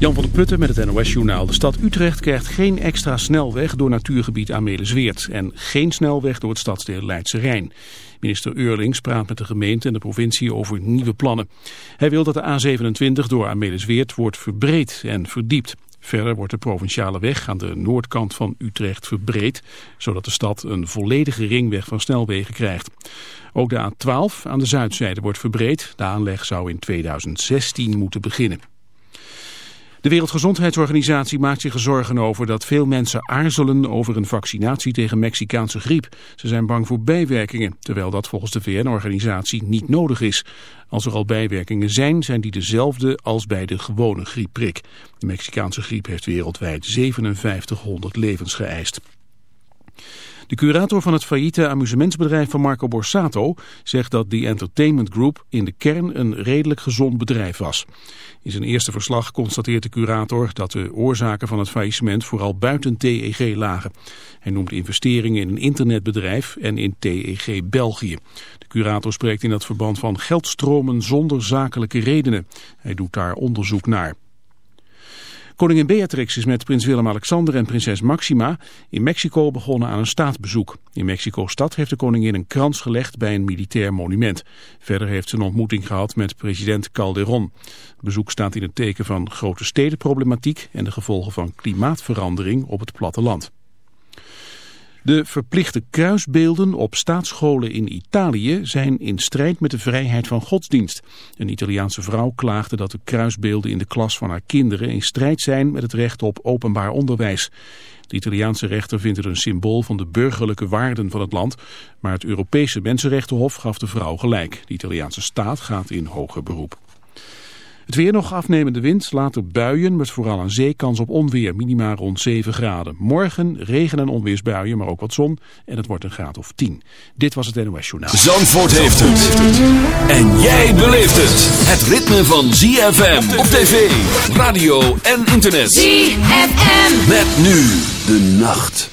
Jan van der Putten met het NOS-journaal. De stad Utrecht krijgt geen extra snelweg door natuurgebied Amelisweert... en geen snelweg door het stadsdeel Leidse Rijn. Minister Eurlings praat met de gemeente en de provincie over nieuwe plannen. Hij wil dat de A27 door Amelisweert wordt verbreed en verdiept. Verder wordt de provinciale weg aan de noordkant van Utrecht verbreed... zodat de stad een volledige ringweg van snelwegen krijgt. Ook de A12 aan de zuidzijde wordt verbreed. De aanleg zou in 2016 moeten beginnen. De Wereldgezondheidsorganisatie maakt zich zorgen over dat veel mensen aarzelen over een vaccinatie tegen Mexicaanse griep. Ze zijn bang voor bijwerkingen, terwijl dat volgens de VN-organisatie niet nodig is. Als er al bijwerkingen zijn, zijn die dezelfde als bij de gewone griepprik. De Mexicaanse griep heeft wereldwijd 5700 levens geëist. De curator van het failliete amusementsbedrijf van Marco Borsato zegt dat die Entertainment Group in de kern een redelijk gezond bedrijf was. In zijn eerste verslag constateert de curator dat de oorzaken van het faillissement vooral buiten TEG lagen. Hij noemt investeringen in een internetbedrijf en in TEG België. De curator spreekt in dat verband van geldstromen zonder zakelijke redenen. Hij doet daar onderzoek naar. Koningin Beatrix is met prins Willem-Alexander en prinses Maxima in Mexico begonnen aan een staatsbezoek. In Mexico-stad heeft de koningin een krans gelegd bij een militair monument. Verder heeft ze een ontmoeting gehad met president Calderon. Bezoek staat in het teken van grote stedenproblematiek en de gevolgen van klimaatverandering op het platteland. De verplichte kruisbeelden op staatsscholen in Italië zijn in strijd met de vrijheid van godsdienst. Een Italiaanse vrouw klaagde dat de kruisbeelden in de klas van haar kinderen in strijd zijn met het recht op openbaar onderwijs. De Italiaanse rechter vindt het een symbool van de burgerlijke waarden van het land, maar het Europese Mensenrechtenhof gaf de vrouw gelijk. De Italiaanse staat gaat in hoger beroep. Het weer nog afnemende wind, later buien met vooral aan zee kans op onweer, minima rond 7 graden. Morgen regen- en onweersbuien, maar ook wat zon en het wordt een graad of 10. Dit was het NOS Journaal. Zandvoort heeft het. En jij beleeft het. Het ritme van ZFM op tv, radio en internet. ZFM. Met nu de nacht.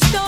just don't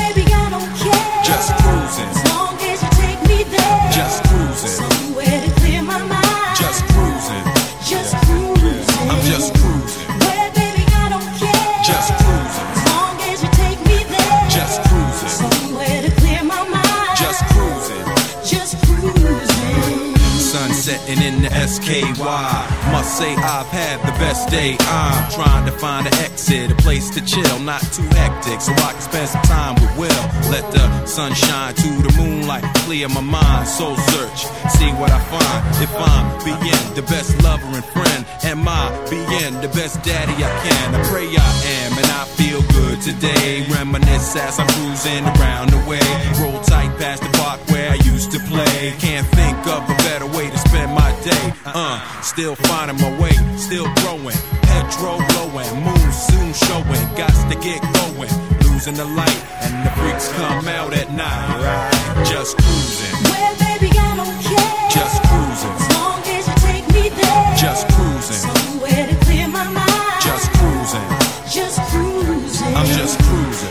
Just cruising. As long as you take me there. Just cruising. sitting in the SKY. Must say I've had the best day. I'm trying to find an exit, a place to chill, not too hectic, so I can spend some time with Will. Let the sunshine to the moonlight, clear my mind, soul search, see what I find. If I'm being the best lover and friend, am I being the best daddy I can? I pray I am, and I feel good today. Reminisce as I'm cruising around the way. Roll tight past the park where I used to play. Can't think of a better way to spend my day. Uh, still finding my way, still growing. Petro blowing, moon soon showing. Got to get going. Losing the light, and the freaks come out at night. Just cruising. Well, baby, I'm okay. Just cruising. As long as you take me there. Just cruising. Somewhere just cruising.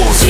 Zandvoort.